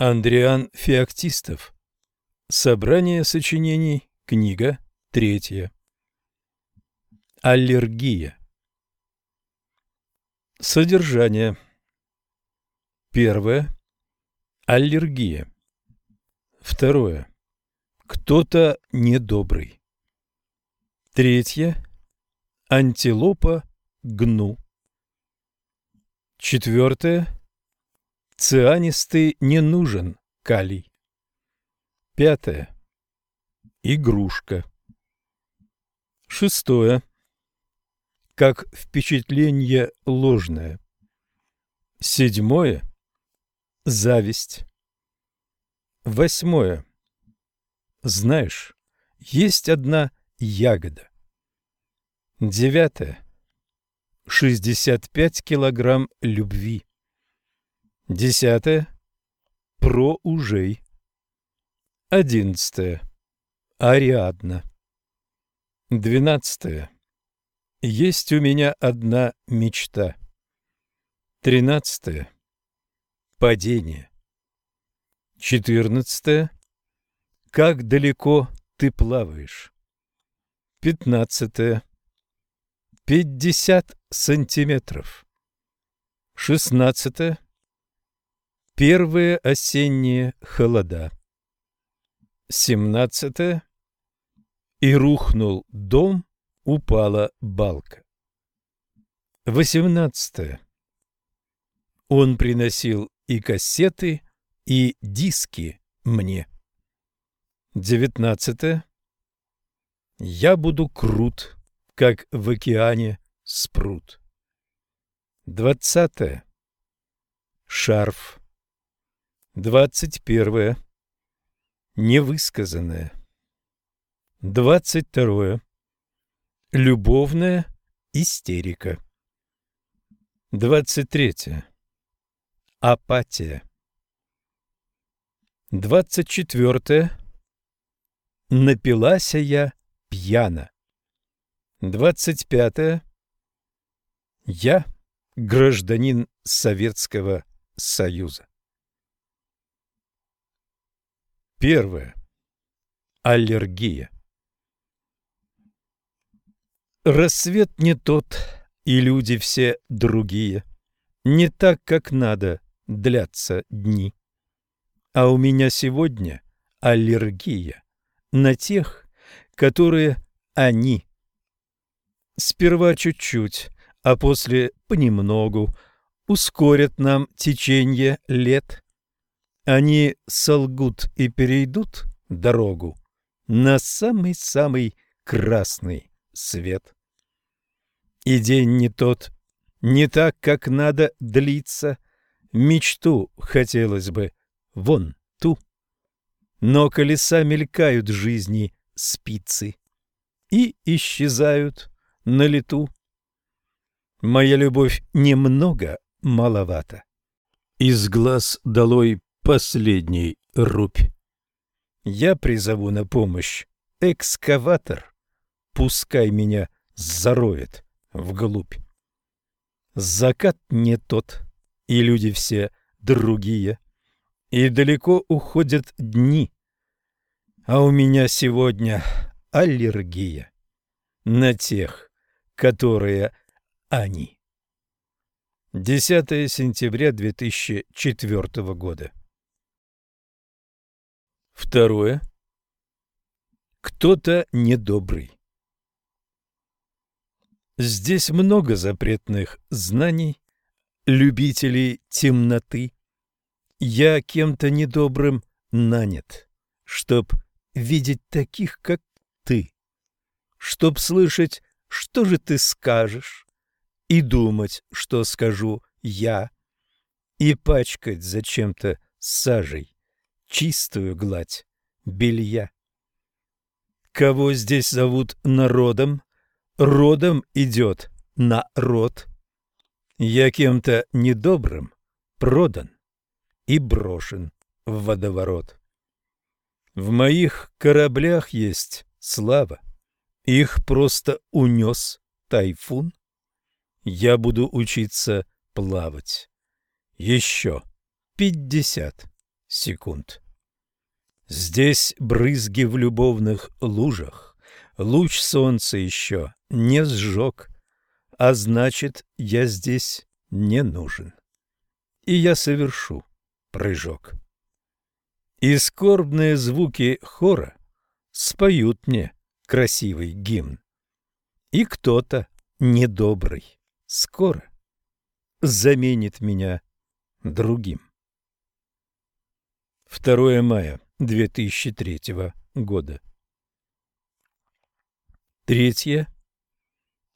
Андриан Феоктистов. Собрание сочинений. Книга третья. Аллергия. Содержание. Первое. Аллергия. Второе. Кто-то недобрый. Третье. Антилопа гну. Четвертое. Цианистый не нужен калий. Пятое. Игрушка. Шестое. Как впечатление ложное. Седьмое. Зависть. Восьмое. Знаешь, есть одна ягода. Девятое. 65 килограмм любви. Десятое. Про ужей. Одиннадцатое. Ариадна. Двенадцатое. Есть у меня одна мечта. Тринадцатое. Падение. Четырнадцатое. Как далеко ты плаваешь? Пятнадцатое. Пятьдесят сантиметров. Шестнадцатое. Первые осенние холода. Семнадцатое. И рухнул дом, упала балка. Восемнадцатое. Он приносил и кассеты, и диски мне. Девятнадцатое. Я буду крут, как в океане спрут. Двадцатое. Шарф. Двадцать первое. Невысказанное. Двадцать второе. Любовная истерика. Двадцать третье. Апатия. Двадцать четвертое. Напилася я. Двадцать пятое. Я гражданин Советского Союза. Первое. Аллергия. Рассвет не тот, и люди все другие. Не так, как надо, длятся дни. А у меня сегодня аллергия на тех, которые они. Сперва чуть-чуть, а после понемногу ускорят нам течение лет. Они солгут и перейдут дорогу на самый-самый красный свет. И день не тот, не так, как надо длиться, мечту хотелось бы вон ту. Но колеса мелькают жизни спицы и исчезают на лету. Моя любовь немного маловато. Из глаз долой последний рубь. Я призову на помощь экскаватор, пускай меня зароет вглубь. Закат не тот, и люди все другие и далеко уходят дни. А у меня сегодня аллергия на тех, которые они. 10 сентября 2004 года. Второе. Кто-то недобрый. Здесь много запретных знаний, любителей темноты, я кем-то недобрым нанят, чтоб видеть таких, как ты, чтоб слышать, что же ты скажешь, и думать, что скажу я, и пачкать зачем-то сажей чистую гладь белья. Кого здесь зовут народом? Родом идет народ. Я кем-то недобрым продан и брошен в водоворот. В моих кораблях есть слава, их просто унес тайфун. Я буду учиться плавать. Еще пятьдесят секунд. Здесь брызги в любовных лужах, луч солнца еще не сжег, а значит, я здесь не нужен. И я совершу прыжок. И скорбные звуки хора споют мне красивый гимн. И кто-то недобрый скоро заменит меня другим. 2 мая 2003 года. Третье.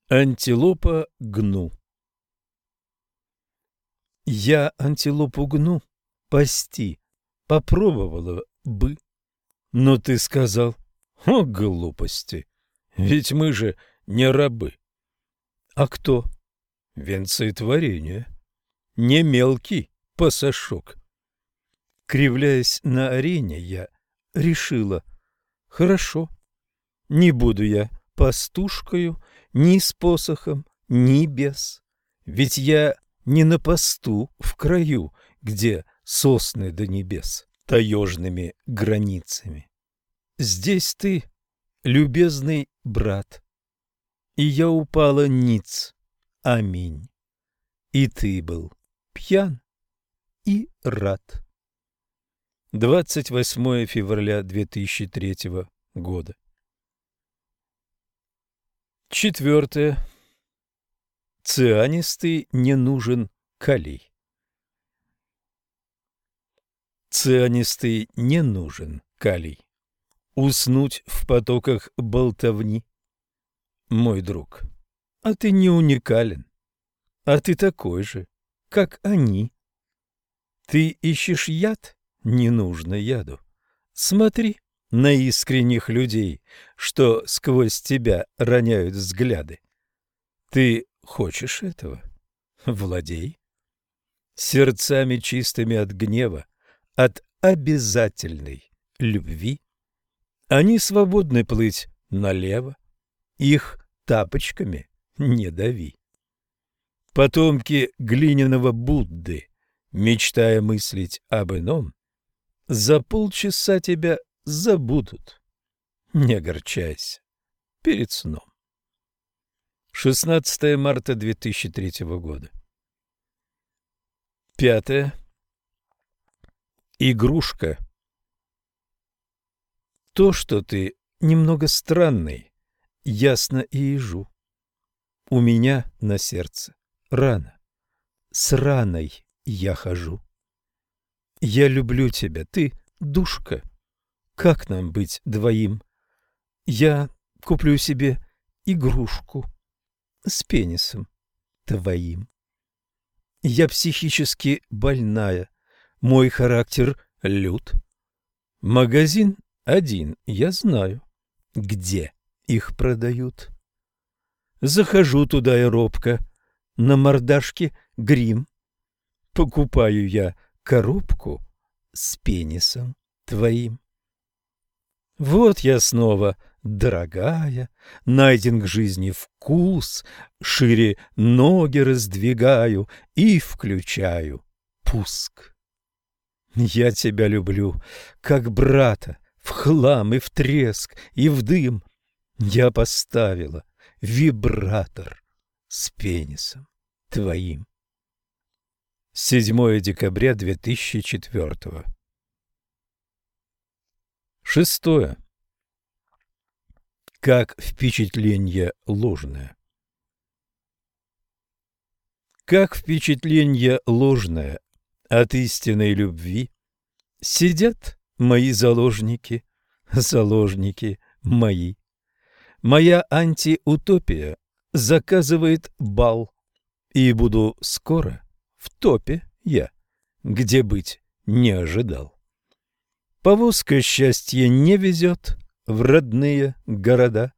Антилопа гну. Я антилопу гну пасти попробовала бы. Но ты сказал, о, глупости, ведь мы же не рабы. А кто? Венцетворение. Не мелкий пасашок. Кривляясь на арене, я решила, хорошо, не буду я пастушкою ни с посохом, ни без. Ведь я не на посту в краю, где сосны до небес таежными границами. Здесь ты, любезный брат, и я упала ниц. Аминь. И ты был пьян и рад. 28 февраля 2003 года. Четвертое. Цианистый не нужен калий. Цианистый не нужен калий. Уснуть в потоках болтовни. Мой друг, а ты не уникален, а ты такой же, как они. Ты ищешь яд? Не нужно яду. Смотри на искренних людей, что сквозь тебя роняют взгляды. Ты хочешь этого? Владей. Сердцами чистыми от гнева, от обязательной любви. Они свободны плыть налево, их тапочками не дави. Потомки глиняного Будды, мечтая мыслить об ином, за полчаса тебя забудут. Не огорчайся перед сном. 16 марта 2003 года. Пятое. Игрушка. То, что ты немного странный, ясно и ежу. У меня на сердце рана. С раной я хожу. Я люблю тебя, ты душка. Как нам быть двоим? Я куплю себе игрушку с пенисом твоим. Я психически больная, мой характер лют. Магазин один, я знаю, где их продают. Захожу туда и робко, на мордашке грим. Покупаю я коробку с пенисом твоим. Вот я снова, дорогая, найден к жизни вкус, шире ноги раздвигаю и включаю пуск. Я тебя люблю, как брата, в хлам и в треск, и в дым. Я поставила вибратор с пенисом твоим. 7 декабря 2004 Шестое. Как впечатление ложное. Как впечатление ложное от истинной любви сидят мои заложники, заложники мои. Моя антиутопия заказывает бал, и буду скоро в топе я, где быть не ожидал. Повозка счастья не везет в родные города.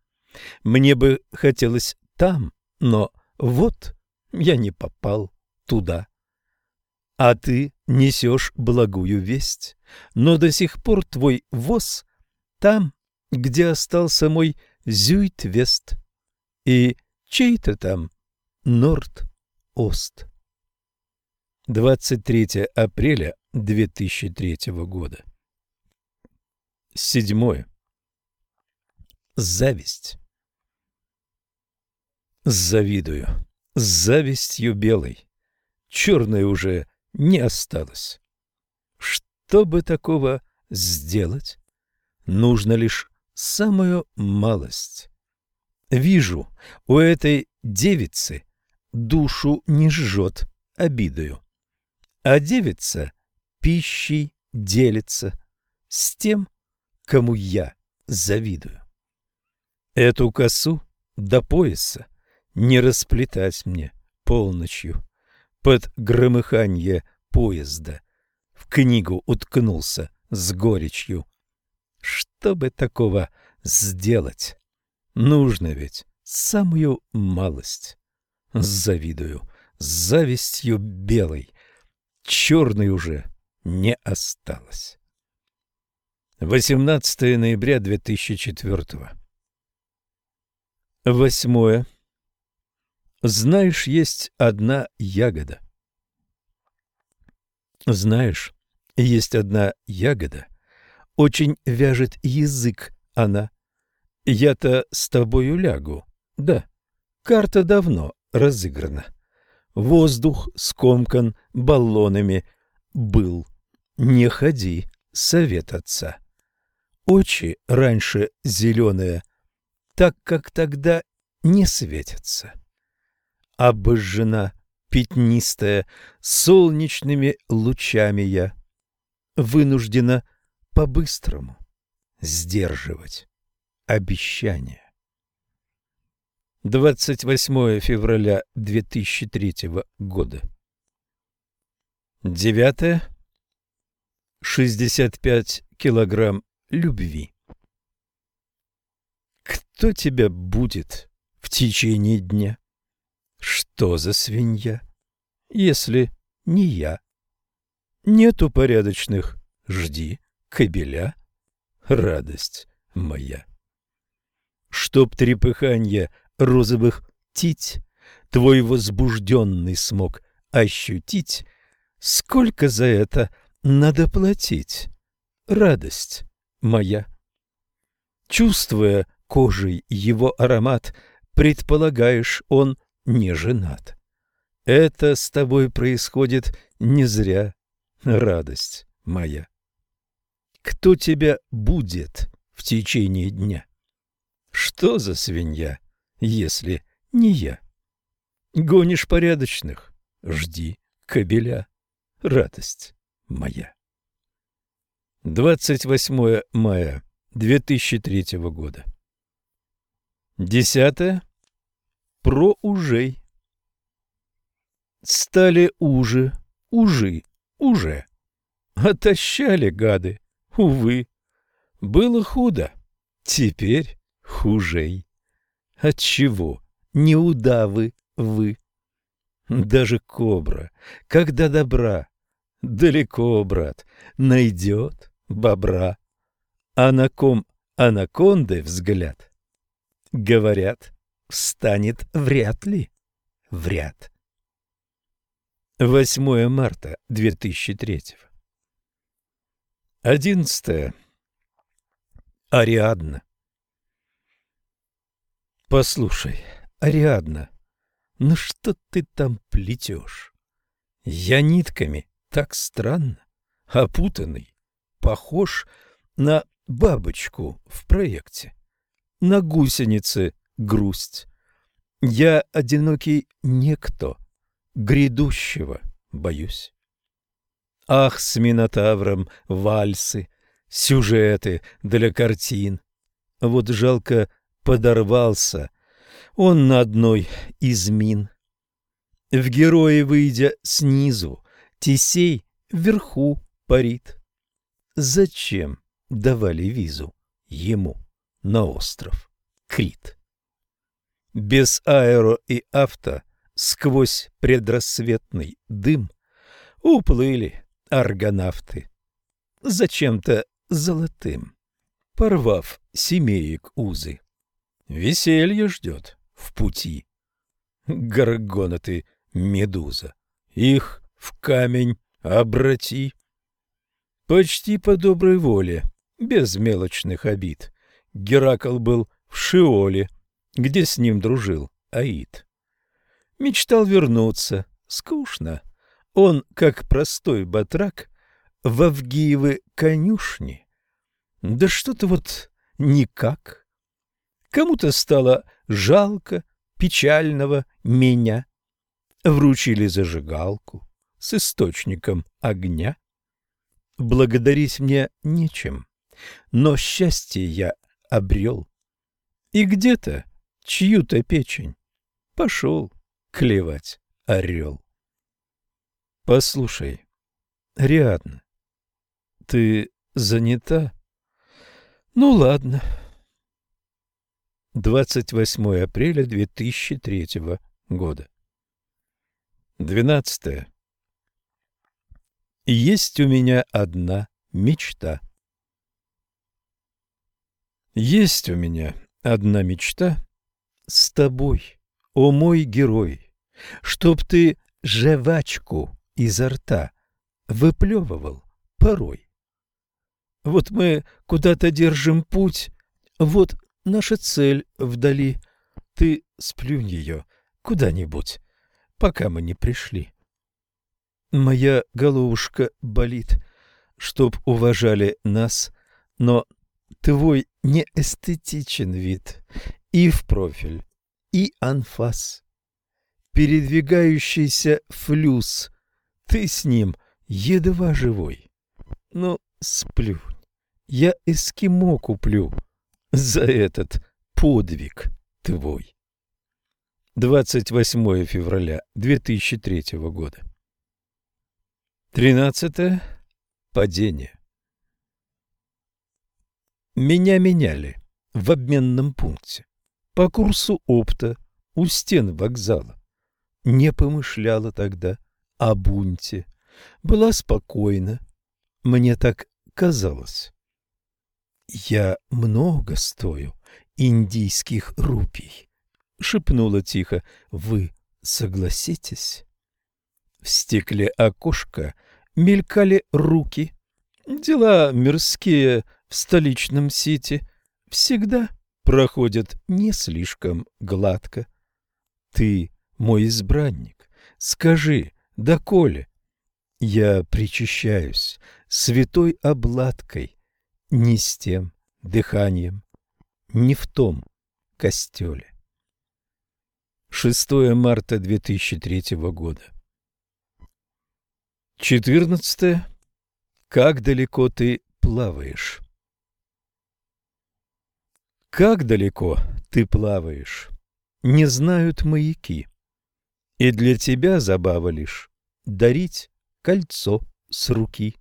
Мне бы хотелось там, но вот я не попал туда. А ты несешь благую весть, но до сих пор твой воз там, где остался мой Зюйт-Вест и чей-то там Норд-Ост. 23 апреля 2003 года. Седьмое. Зависть. Завидую. С завистью белой. Черной уже не осталось. Чтобы такого сделать, нужно лишь самую малость. Вижу, у этой девицы душу не жжет обидою, а девица пищей делится с тем, кому я завидую. Эту косу до пояса не расплетать мне полночью под громыханье поезда. В книгу уткнулся с горечью. Чтобы такого сделать, нужно ведь самую малость. Завидую, завистью белой, черной уже не осталось. 18 ноября 2004 Восьмое. Знаешь, есть одна ягода. Знаешь, есть одна ягода. Очень вяжет язык она. Я-то с тобою лягу. Да, карта давно разыграна. Воздух скомкан баллонами был. Не ходи, совет отца. Очи раньше зеленые — так как тогда не светятся. Обожжена, пятнистая, солнечными лучами я, вынуждена по-быстрому сдерживать обещания. 28 февраля 2003 года. 9. 65 килограмм любви. Кто тебя будет в течение дня? Что за свинья, если не я? Нету порядочных, жди, кобеля, радость моя. Чтоб трепыханье розовых тить твой возбужденный смог ощутить, сколько за это надо платить, радость моя. Чувствуя кожей его аромат, предполагаешь, он не женат. Это с тобой происходит не зря, радость моя. Кто тебя будет в течение дня? Что за свинья, если не я? Гонишь порядочных, жди кобеля, радость моя. 28 мая 2003 года. Десятое. Про ужей. Стали уже, ужи, уже. Отощали гады, увы. Было худо, теперь хужей. Отчего неудавы вы? Даже кобра, когда добра, далеко, брат, найдет бобра. А на ком анаконды взгляд — Говорят, встанет вряд ли. Вряд. 8 марта 2003. 11. Ариадна. Послушай, Ариадна, ну что ты там плетешь? Я нитками так странно, опутанный, похож на бабочку в проекте на гусенице грусть. Я одинокий некто, грядущего боюсь. Ах, с Минотавром вальсы, сюжеты для картин. Вот жалко подорвался он на одной из мин. В герои выйдя снизу, Тесей вверху парит. Зачем давали визу ему? на остров Крит. Без аэро и авто сквозь предрассветный дым уплыли аргонавты. Зачем-то золотым, порвав семеек узы. Веселье ждет в пути. Горгона ты, медуза, их в камень обрати. Почти по доброй воле, без мелочных обид. Геракл был в Шиоле, где с ним дружил Аид. Мечтал вернуться. Скучно. Он, как простой батрак, в Авгиевы конюшни. Да что-то вот никак. Кому-то стало жалко печального меня. Вручили зажигалку с источником огня. Благодарить мне нечем, но счастье я обрел. И где-то чью-то печень пошел клевать орел. Послушай, Риадна, ты занята? Ну ладно. 28 апреля 2003 года. 12. Есть у меня одна мечта. Есть у меня одна мечта с тобой, о мой герой, чтоб ты жвачку изо рта выплевывал порой. Вот мы куда-то держим путь, вот наша цель вдали. Ты сплюнь ее куда-нибудь, пока мы не пришли. Моя головушка болит, чтоб уважали нас, но твой неэстетичен вид и в профиль, и анфас. Передвигающийся флюс, ты с ним едва живой. Ну, сплюнь, я эскимо куплю за этот подвиг твой. 28 февраля 2003 года. 13. Падение. Меня меняли в обменном пункте. По курсу опта у стен вокзала. Не помышляла тогда о бунте. Была спокойна. Мне так казалось. «Я много стою индийских рупий», — шепнула тихо. «Вы согласитесь?» В стекле окошка мелькали руки. Дела мирские в столичном сити всегда проходят не слишком гладко. Ты мой избранник, скажи, доколе? Я причащаюсь святой обладкой, не с тем дыханием, не в том костеле. 6 марта 2003 года. 14. Как далеко ты плаваешь? Как далеко ты плаваешь? Не знают маяки. И для тебя забава лишь дарить кольцо с руки.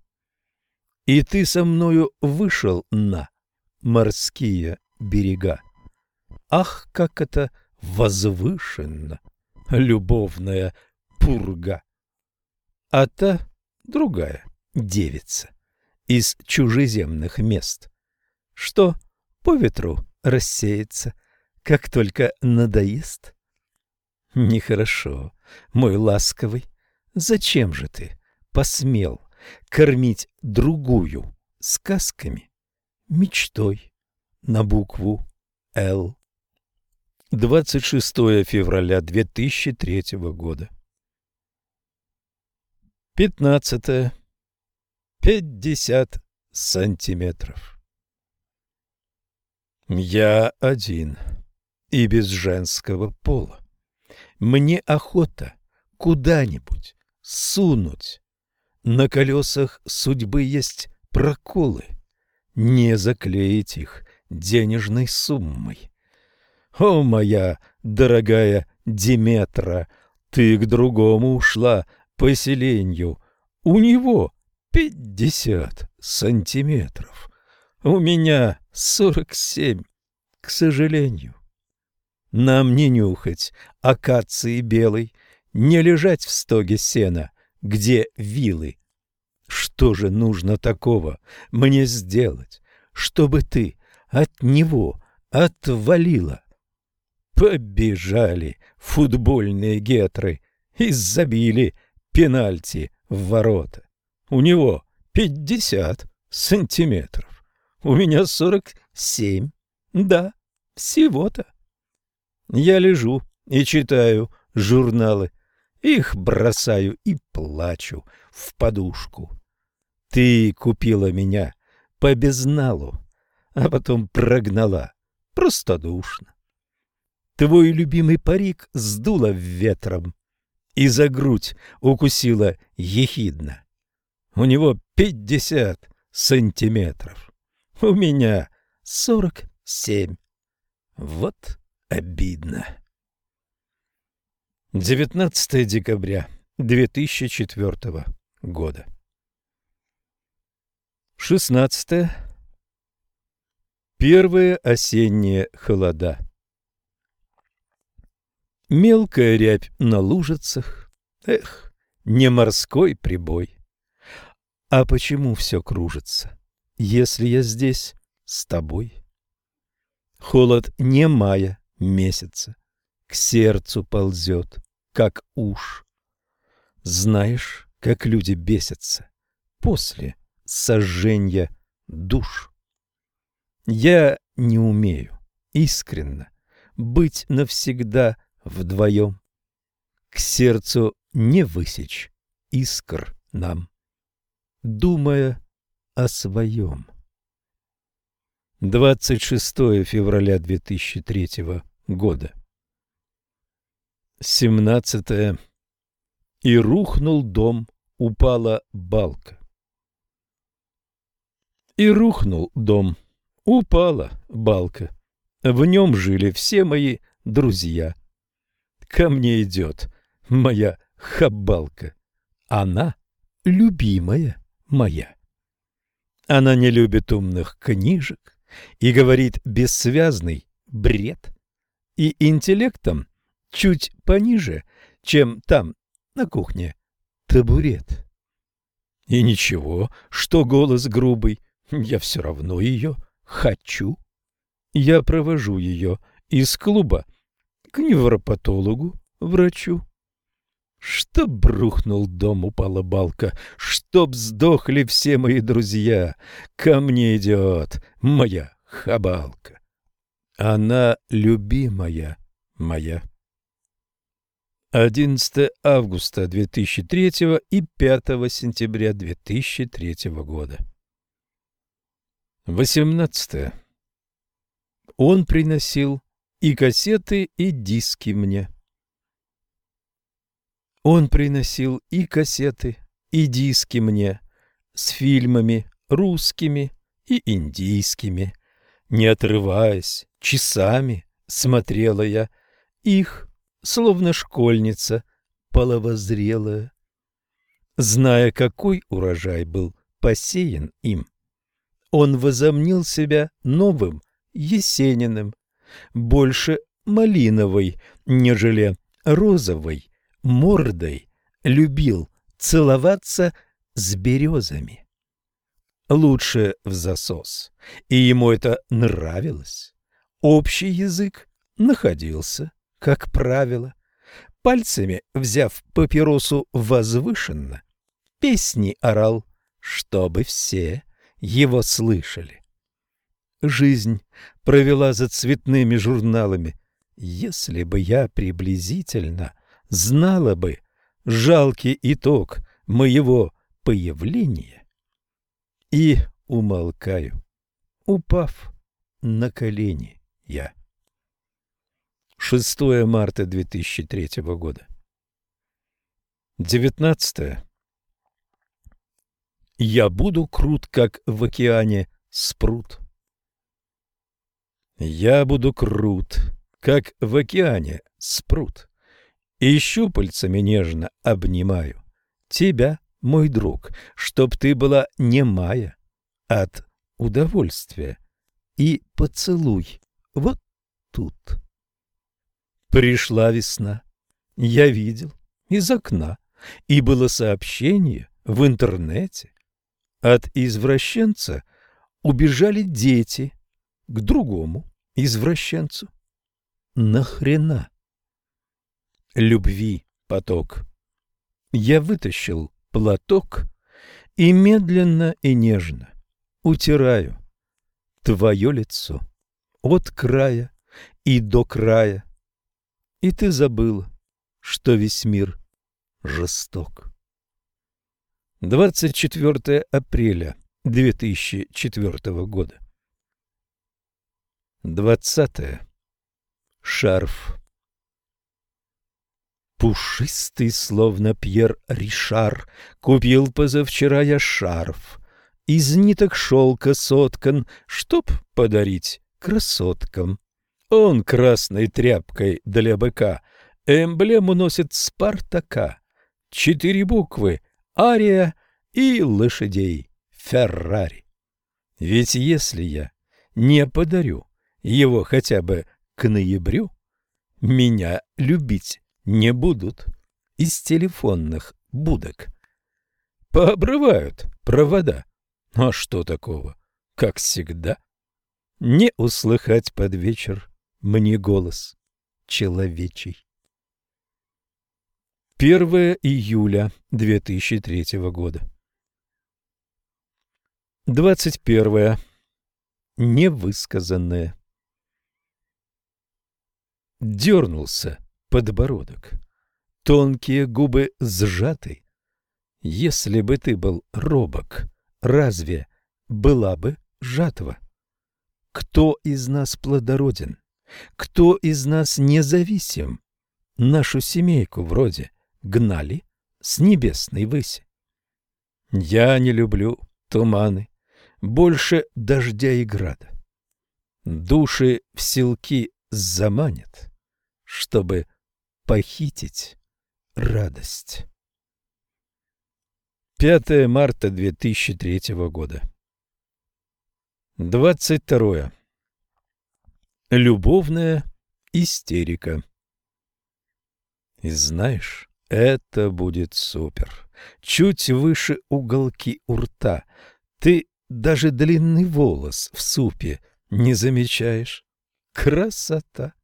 И ты со мною вышел на морские берега. Ах, как это возвышенно, любовная пурга! А та другая девица из чужеземных мест, что по ветру рассеется, как только надоест. Нехорошо, мой ласковый, зачем же ты посмел кормить другую сказками, мечтой на букву «Л». 26 февраля 2003 года. 15. 50 сантиметров. Я один и без женского пола. Мне охота куда-нибудь сунуть. На колесах судьбы есть проколы. Не заклеить их денежной суммой. О, моя дорогая Диметра, ты к другому ушла поселению. У него пятьдесят сантиметров. У меня сорок семь, к сожалению. Нам не нюхать акации белой, не лежать в стоге сена, где вилы. Что же нужно такого мне сделать, чтобы ты от него отвалила? Побежали футбольные гетры и забили пенальти в ворота. У него пятьдесят сантиметров. У меня сорок семь. Да, всего-то. Я лежу и читаю журналы. Их бросаю и плачу в подушку. Ты купила меня по безналу, а потом прогнала простодушно. Твой любимый парик сдуло ветром и за грудь укусила ехидно. У него пятьдесят сантиметров, у меня сорок семь. Вот обидно. 19 декабря 2004 года. 16. Первые осенние холода. Мелкая рябь на лужицах. Эх, не морской прибой. А почему все кружится, если я здесь с тобой? Холод не мая месяца, к сердцу ползет, как уж. Знаешь, как люди бесятся после сожжения душ. Я не умею искренно быть навсегда вдвоем. К сердцу не высечь искр нам, думая о своем. 26 февраля 2003 года. 17. И рухнул дом, упала балка. И рухнул дом, упала балка. В нем жили все мои друзья. Ко мне идет моя хабалка. Она любимая моя. Она не любит умных книжек, и говорит бессвязный бред, и интеллектом чуть пониже, чем там, на кухне, табурет. И ничего, что голос грубый, я все равно ее хочу. Я провожу ее из клуба к невропатологу, врачу. Чтоб брухнул дом, упала балка, чтоб сдохли все мои друзья. Ко мне идет моя хабалка. Она любимая моя. 11 августа 2003 и 5 сентября 2003 года. 18. Он приносил и кассеты, и диски мне. Он приносил и кассеты, и диски мне с фильмами русскими и индийскими. Не отрываясь, часами смотрела я их, словно школьница половозрелая. Зная, какой урожай был посеян им, он возомнил себя новым Есениным, больше малиновой, нежели розовой мордой любил целоваться с березами. Лучше в засос, и ему это нравилось. Общий язык находился, как правило. Пальцами, взяв папиросу возвышенно, песни орал, чтобы все его слышали. Жизнь провела за цветными журналами. Если бы я приблизительно знала бы жалкий итог моего появления. И умолкаю, упав на колени я. 6 марта 2003 года. 19. Я буду крут, как в океане спрут. Я буду крут, как в океане спрут и щупальцами нежно обнимаю тебя, мой друг, чтоб ты была немая от удовольствия. И поцелуй вот тут. Пришла весна, я видел из окна, и было сообщение в интернете. От извращенца убежали дети к другому извращенцу. Нахрена? любви поток. Я вытащил платок И медленно и нежно утираю твое лицо от края и до края. И ты забыла, что весь мир жесток. 24 апреля 2004 года. 20. Шарф. Пушистый, словно Пьер Ришар, Купил позавчера я шарф. Из ниток шелка соткан, Чтоб подарить красоткам. Он красной тряпкой для быка Эмблему носит Спартака. Четыре буквы — Ария и лошадей Феррари. Ведь если я не подарю его хотя бы к ноябрю, меня любить не будут из телефонных будок. Пообрывают провода. А что такого? Как всегда. Не услыхать под вечер мне голос человечий. 1 июля 2003 года. 21. Невысказанное. Дернулся подбородок. Тонкие губы сжаты. Если бы ты был робок, разве была бы жатва? Кто из нас плодороден? Кто из нас независим? Нашу семейку вроде гнали с небесной выси. Я не люблю туманы, больше дождя и града. Души в селки заманят, чтобы Похитить радость. 5 марта 2003 года. 22. Любовная истерика. И знаешь, это будет супер. Чуть выше уголки у рта. Ты даже длинный волос в супе не замечаешь. Красота!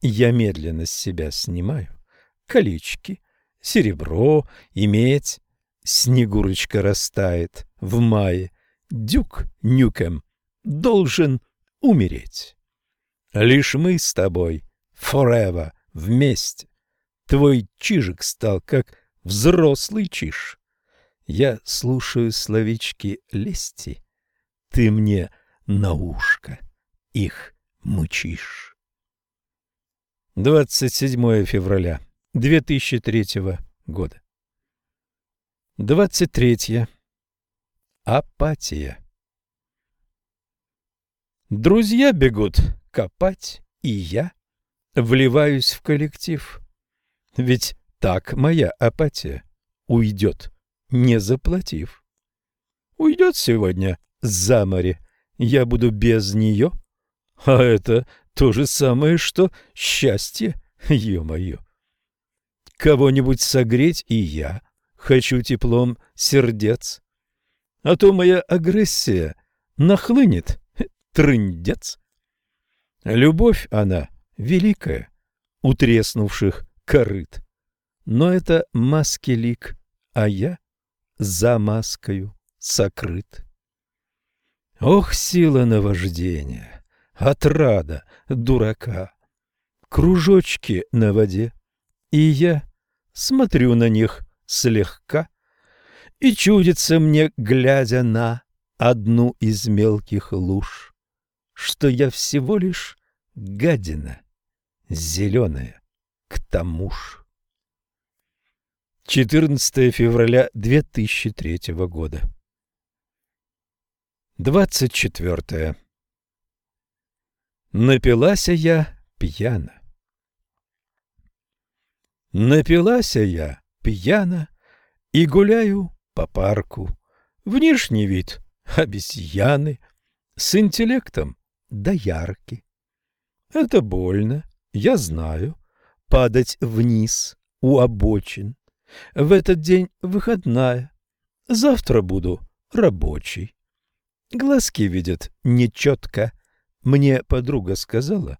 Я медленно с себя снимаю колечки, серебро и медь. Снегурочка растает в мае. Дюк Нюкем должен умереть. Лишь мы с тобой, forever, вместе. Твой чижик стал как взрослый чиж. Я слушаю словечки лести, ты мне на ушко их мучишь. 27 февраля 2003 года. 23. Апатия. Друзья бегут копать, и я вливаюсь в коллектив. Ведь так моя апатия уйдет, не заплатив. Уйдет сегодня за море, я буду без нее, а это то же самое, что счастье, ё-моё. Кого-нибудь согреть и я хочу теплом сердец. А то моя агрессия нахлынет, трындец. Любовь она великая, у треснувших корыт. Но это маски лик, а я за маскою сокрыт. Ох, сила наваждения! отрада дурака. Кружочки на воде, и я смотрю на них слегка, и чудится мне, глядя на одну из мелких луж, что я всего лишь гадина зеленая к тому ж. 14 февраля 2003 года. 24. Напилася я пьяно. Напилася я пьяно и гуляю по парку. Внешний вид обезьяны, с интеллектом доярки. Это больно, я знаю, падать вниз у обочин. В этот день выходная, завтра буду рабочий. Глазки видят нечетко, мне подруга сказала,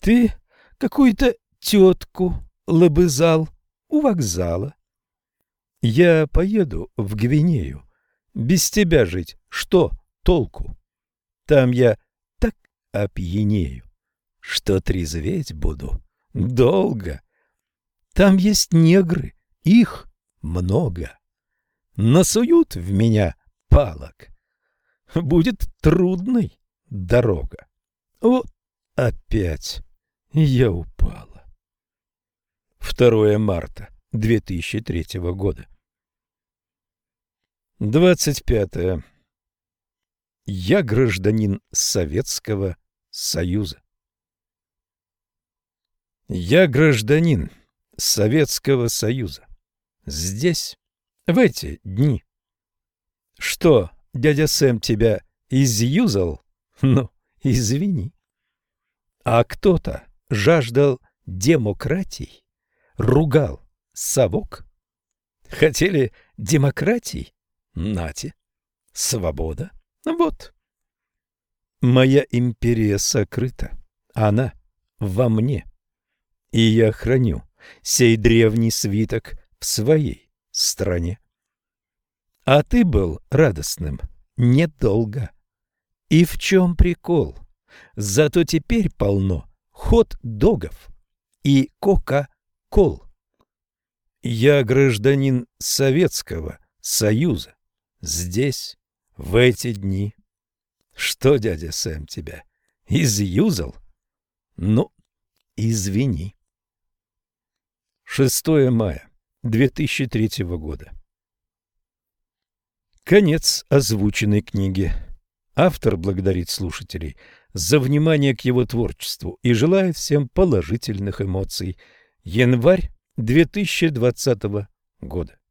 ты какую-то тетку лобызал у вокзала. Я поеду в Гвинею. Без тебя жить что толку? Там я опьянею, что трезветь буду долго. Там есть негры, их много. Насуют в меня палок. Будет трудной дорога. Вот опять я упала. 2 марта 2003 года. 25. Я гражданин Советского Союза. Я гражданин Советского Союза. Здесь, в эти дни. Что, дядя Сэм тебя изюзал? Ну, извини. А кто-то жаждал демократий, ругал совок. Хотели демократий? Нате. Свобода. Вот. Моя империя сокрыта. Она во мне. И я храню сей древний свиток в своей стране. А ты был радостным недолго. И в чем прикол? Зато теперь полно хот-догов и кока-кол. Я гражданин Советского Союза. Здесь, в эти дни. Что, дядя Сэм, тебя изюзал? Ну, извини. 6 мая 2003 года. Конец озвученной книги. Автор благодарит слушателей за внимание к его творчеству и желает всем положительных эмоций. Январь 2020 года.